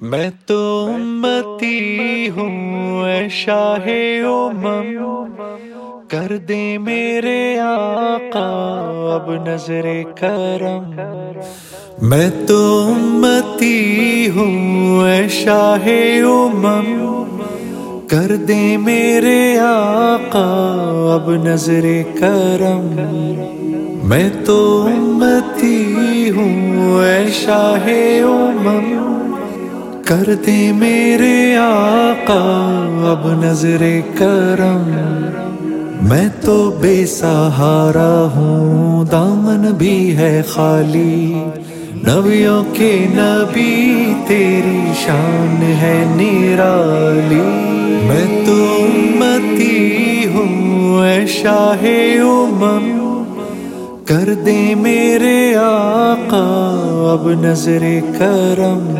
میں تو امتی ہوں، اے شاہ امم۔ کر دے میرے آقا، اب نظر کرم۔ میں تو امتی ہوں، اے شاہ امم۔ کر دے میرے آقا، اب نظر کرم۔ میں تو امتی ہوں، اے شاہ امم۔ کر دے میرے آقا، اب نظر کرم۔ میں تو بے سہارا ہوں، دامن بھی ہے خالی۔ نبیوں کے نبی، تیری شان ہے نیرالی میں تو امتی ہوں، اے شاہ امم۔ کر دے میرے آقا، اب نظر کرم۔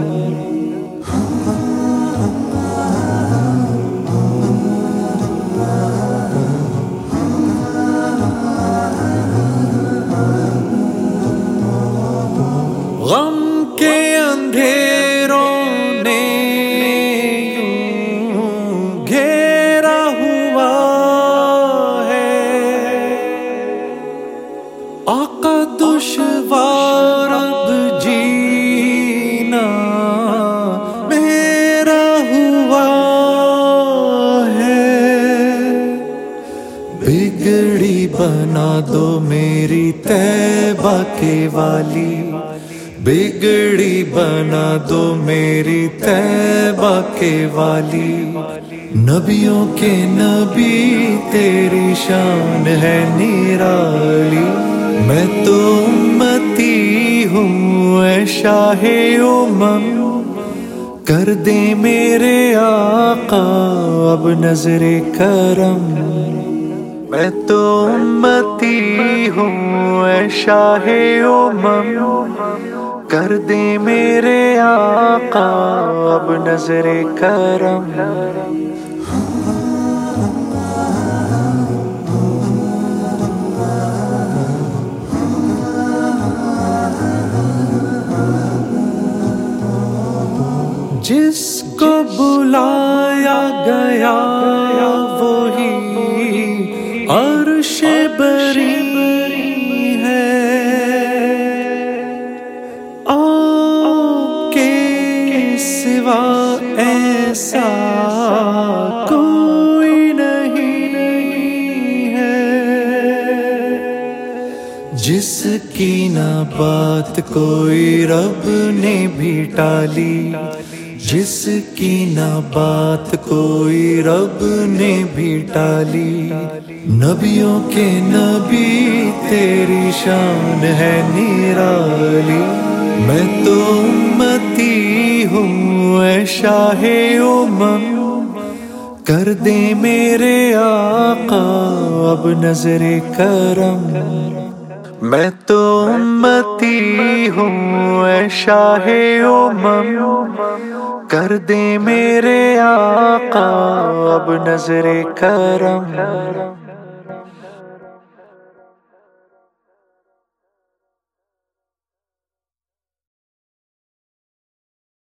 آقا دشوار اب جینا میرا ہوا ہے۔ بگڑی بنا دو میری تیبہ کے والی۔ بگڑی بنا دو میری تیبہ کے والی۔ نبیوں کے نبی تیری شان ہے نیرالی میں تو امتی ہوں، اے شاہ امم۔ کر دے میرے آقا اب نظر کرم۔ میں تو امتی ہوں، اے شاہ امم۔ کر دے میرے آقا اب نظر کرم۔ جس کو بلایا گیا، وہی عرش بری ہے۔ آپ کے سوا ایسا کوئی نہیں ہے۔ جس کی نہ بات کوئی رب نے بھی ٹالی جس کی نہ بات کوئی رب نے بھی ٹالی نبیوں کے نبی، تیری شان ہے نیرالی میں تو امتی ہوں، اے شاہ امم۔ کر دے میرے آقا، اب نظر کرم۔ میں تو امتی ہوں، اے شاہ امم۔ کر دے میرے آقا اب نظر کرم۔